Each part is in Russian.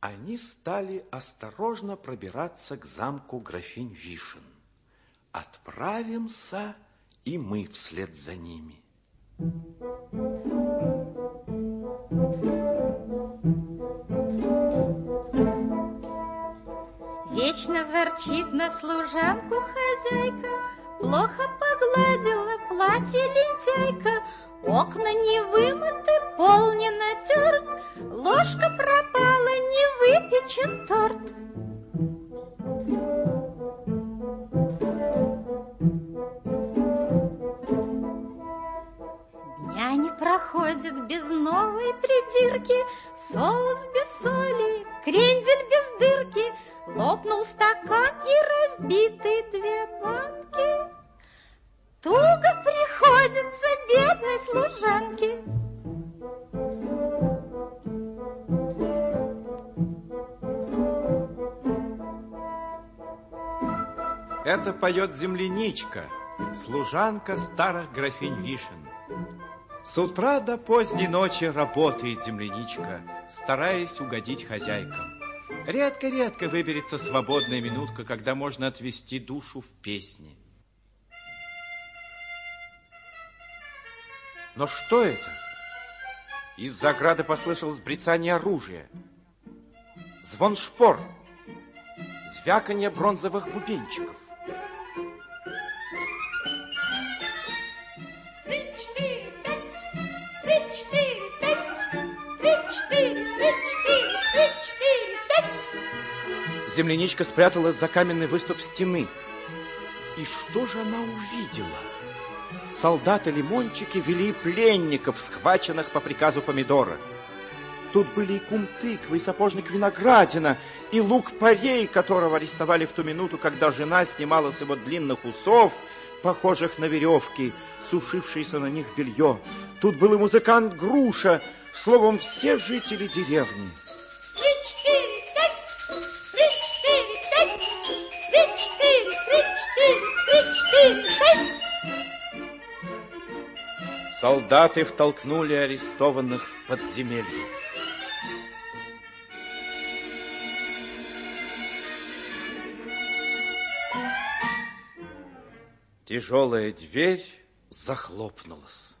Они стали осторожно пробираться к замку графинь Вишен. Отправимся и мы вслед за ними. Вечно ворчит на служанку хозяйка, Плохо погладила платье лентяйка, Окна не вымыты, пол не натерт, Ложка пропала, выпечен торт. Дня не проходит без новой придирки, Соус без соли, крендель без дырки, Лопнул стакан и разбиты две банки. Туго приходится бедной служанке. Это поет земляничка, служанка старых графинь Вишен. С утра до поздней ночи работает земляничка, стараясь угодить хозяйкам. Редко-редко выберется свободная минутка, когда можно отвести душу в песни. Но что это? Из-за ограды послышалось брецание оружия. Звон шпор. Звяканье бронзовых бубенчиков. Земляничка спряталась за каменный выступ стены. И что же она увидела? Солдаты-лимончики вели пленников, схваченных по приказу помидора. Тут были и кум тыквы, и сапожник виноградина, и лук-порей, которого арестовали в ту минуту, когда жена снимала с его длинных усов, похожих на веревки, сушившиеся на них белье. Тут был и музыкант Груша, словом, все жители деревни. Солдаты втолкнули арестованных в подземелье. Тяжелая дверь захлопнулась.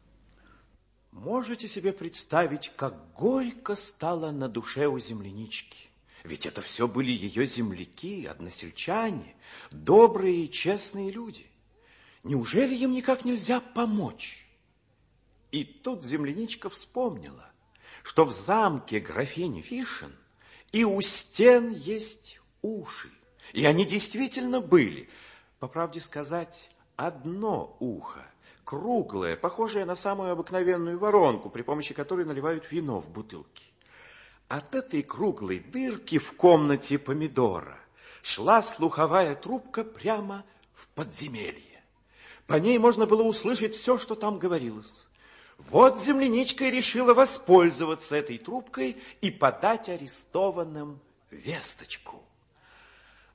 Можете себе представить, как горько стало на душе у землянички. Ведь это все были ее земляки, односельчане, добрые и честные люди. Неужели им никак нельзя помочь? И тут земляничка вспомнила, что в замке графини Вишен и у стен есть уши. И они действительно были. По правде сказать, одно ухо, круглое, похожее на самую обыкновенную воронку, при помощи которой наливают вино в бутылки. От этой круглой дырки в комнате помидора шла слуховая трубка прямо в подземелье. По ней можно было услышать все, что там говорилось. Вот земляничка и решила воспользоваться этой трубкой и подать арестованным весточку.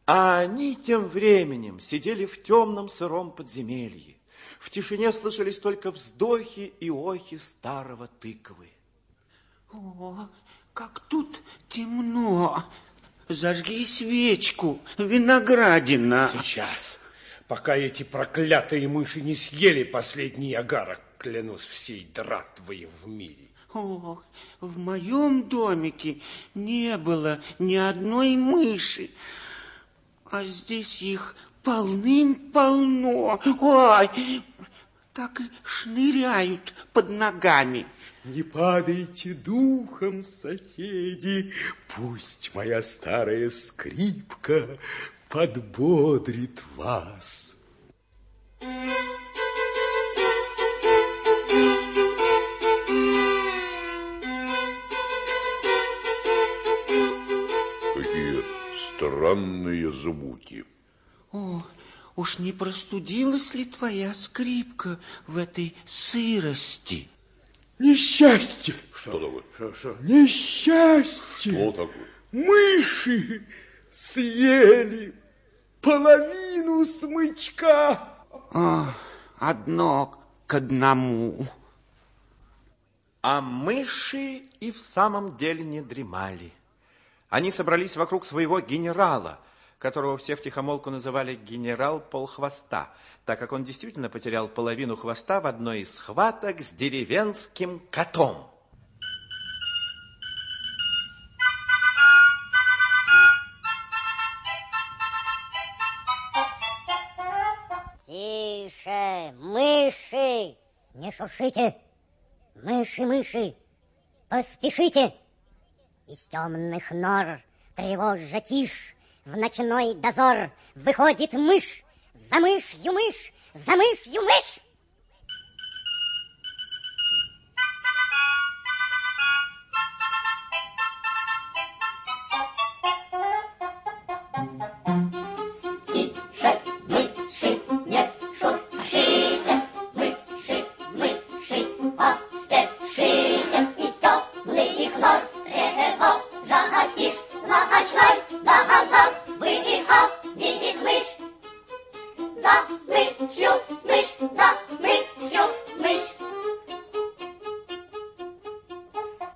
А они тем временем сидели в темном сыром подземелье. В тишине слышались только вздохи и охи старого тыквы. О, как тут темно! Зажги свечку, виноградина. Сейчас, пока эти проклятые мыши не съели последний агарок клянусь всей дратвой в мире. О, в моем домике не было ни одной мыши, а здесь их полным-полно. Ой, так и шныряют под ногами. Не падайте духом, соседи, пусть моя старая скрипка подбодрит вас. You. странные звуки. О, уж не простудилась ли твоя скрипка в этой сырости? Несчастье! Что такое? Несчастье! Что такое? Мыши съели половину смычка. О, одно к одному. А мыши и в самом деле не дремали. Они собрались вокруг своего генерала, которого все втихомолку называли генерал полхвоста, так как он действительно потерял половину хвоста в одной из схваток с деревенским котом. Не шуршите. Мыши, мыши, поспешите. Из темных нор тревожа тишь, в ночной дозор выходит мышь. За мышью мышь, за мышью мышь. Мышь, за мышью мышь.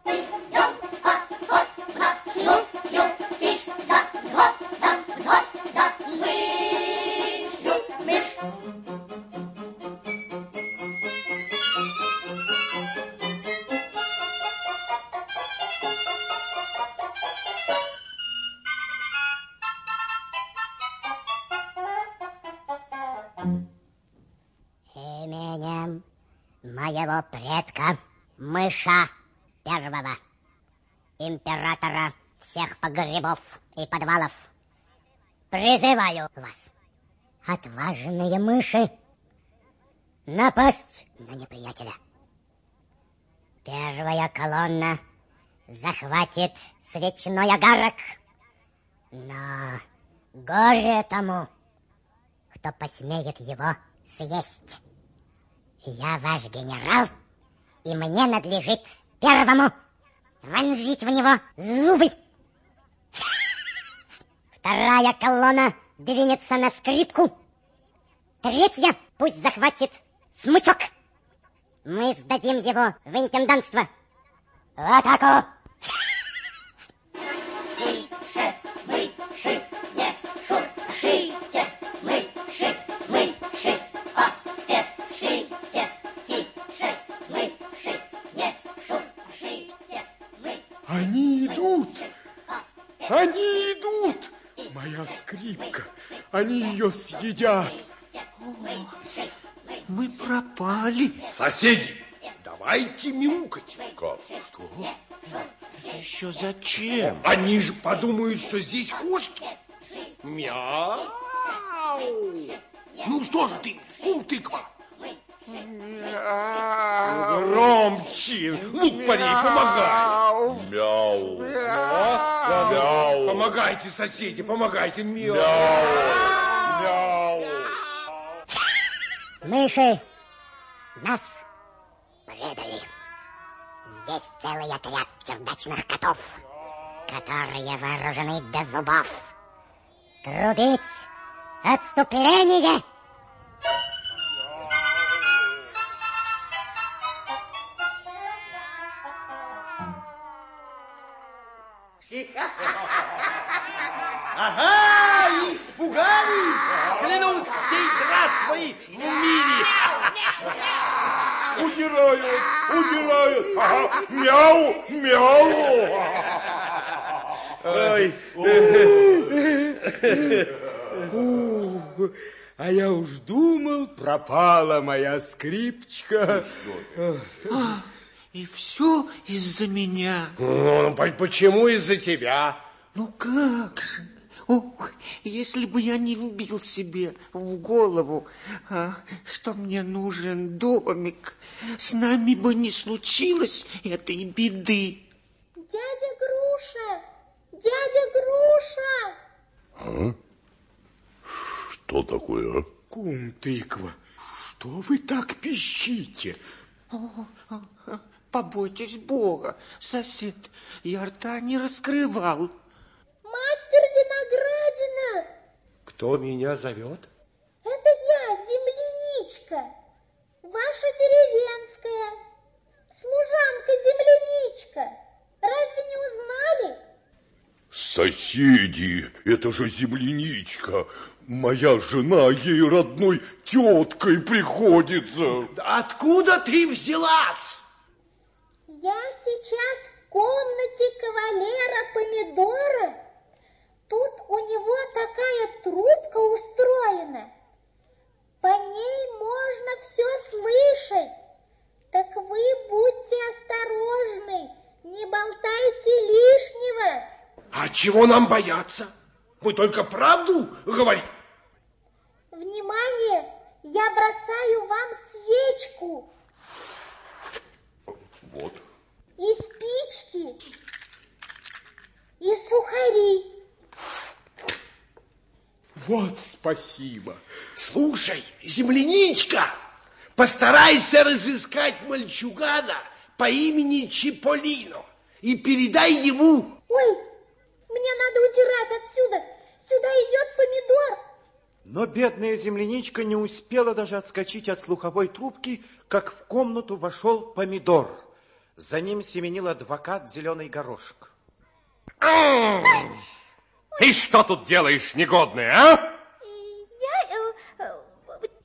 Идем поход в ночную тишь, за взводом взвод, за мышью мышь. Именем моего предка, мыша первого, императора всех погребов и подвалов, призываю вас, отважные мыши, напасть на неприятеля. Первая колонна захватит свечной огарок, но горе тому, кто посмеет его съесть. Я ваш генерал, и мне надлежит первому вонзить в него зубы. Вторая колонна двинется на скрипку. Третья пусть захватит смычок. Мы сдадим его в интендантство. В атаку! Они ее съедят! Мы пропали. Соседи, давайте мяукать. Как? Что? Еще зачем? Они же подумают, что здесь кошки. Мяу! Ну что же ты, кум тыква? Громче! Ну, парень, помогай! Мяу. Мяу! Помогайте, соседи, помогайте! Мяу! Мяу! Мыши нас предали. Здесь целый отряд чердачных котов, которые вооружены до зубов. Трубить отступление! Мяу, мяу! Ой. А я уж думал, пропала моя скрипочка. А, и все из-за меня. Ну, ну, по- почему из-за тебя? Ну как же? Ох, если бы я не вбил себе в голову, а, что мне нужен домик, с нами бы не случилось этой беды. Дядя Груша! Дядя Груша! Что такое, а? Кум тыква, что вы так пищите? О, о, о, Побойтесь Бога, сосед, я рта не раскрывал. Мастер Виноградина! Кто меня зовет? Это я, земляничка, ваша деревенская, служанка-земляничка. Разве не узнали? Соседи, это же земляничка. Моя жена ей родной теткой приходится. Откуда ты взялась? Я сейчас в комнате кавалера помидора. Тут у него такая трубка устроена. По ней можно все слышать. Так вы будьте осторожны, не болтайте лишнего. А чего нам бояться? Мы только правду говорим. Внимание, я бросаю вам свечку. Вот. И спички, и сухари. Вот спасибо. Слушай, земляничка, постарайся разыскать мальчугана по имени Чиполино и передай ему... Ой, мне надо удирать отсюда. Сюда идет помидор. Но бедная земляничка не успела даже отскочить от слуховой трубки, как в комнату вошел помидор. За ним семенил адвокат Зеленый Горошек. И что тут делаешь, негодная, а?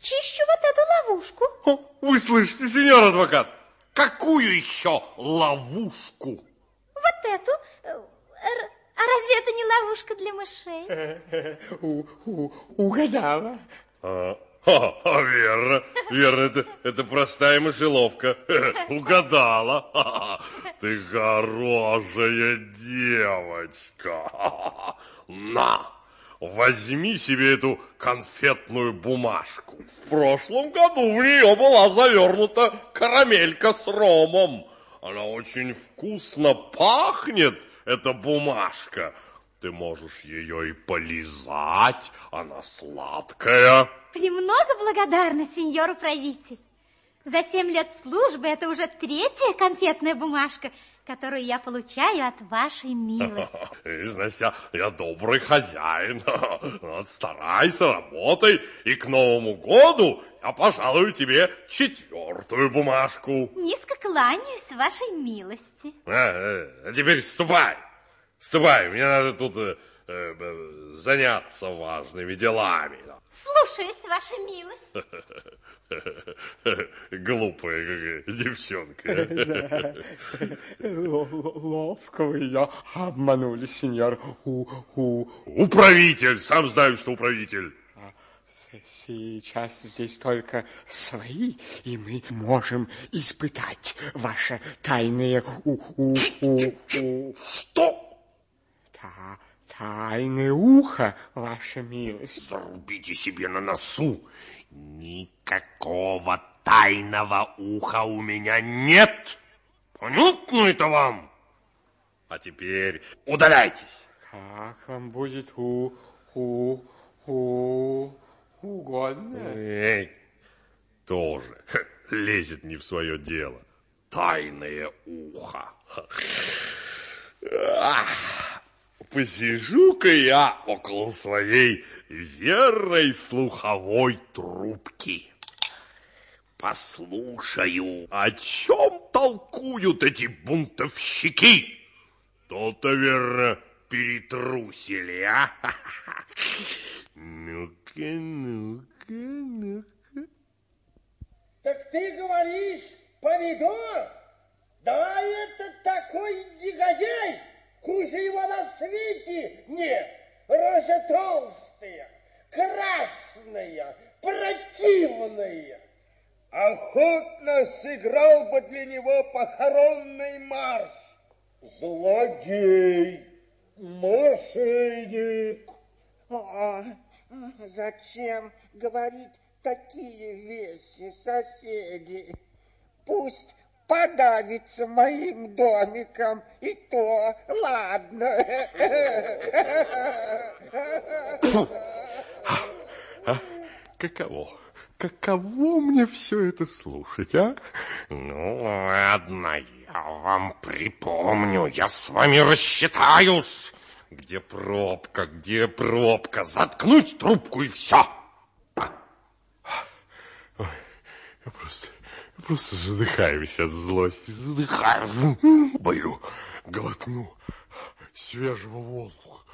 Э, э, чищу вот эту ловушку. Вы слышите, сеньор адвокат? Какую еще ловушку? Вот эту. Э, А разве это не ловушка для мышей? У- у- угадала. А, а, а, верно, верно, это, это простая мышеловка. Угадала. Ты хорошая девочка. На, возьми себе эту конфетную бумажку. В прошлом году в нее была завернута карамелька с ромом. Она очень вкусно пахнет, эта бумажка. Ты можешь ее и полизать, она сладкая. Премного благодарна, сеньор управитель. За семь лет службы это уже третья конфетная бумажка, которую я получаю от вашей милости. Значит, я, я добрый хозяин. Старайся, работай, и к Новому году я пожалую тебе четвертую бумажку. Низко кланяюсь вашей милости. А, а теперь ступай, ступай, мне надо тут э, заняться важными делами. Слушаюсь, ваша милость. Глупая девчонка. Ловко вы ее обманули, сеньор. Управитель, сам знаю, что управитель. с- Сейчас здесь только свои, и мы можем испытать ваше тайное. Что? Та, тайное ухо, ваша милость. Зарубите себе на носу. Никакого тайного уха у меня нет. Понятно это вам? А теперь удаляйтесь. Как вам будет у, у, у, угодно? Эй, тоже лезет не в свое дело. Тайное ухо. Ах, Посижу-ка я около своей верной слуховой трубки. Послушаю, о чем толкуют эти бунтовщики. То-то, верно, перетрусили, а? Ну-ка, ну-ка, ну-ка. Так ты говоришь, помидор? Да это такой негодяй! Хуже его на свете нет. Рожа толстая, красная, противная. Охотно сыграл бы для него похоронный марш. Злодей, мошенник. А, зачем говорить такие вещи, соседи? Пусть подавится моим домиком, и то ладно. А? Каково? Каково мне все это слушать, а? Ну, ладно, я вам припомню, я с вами рассчитаюсь. Где пробка, где пробка? Заткнуть трубку и все. Ой, я просто, просто задыхаюсь от злости, задыхаюсь. Бою, глотну свежего воздуха.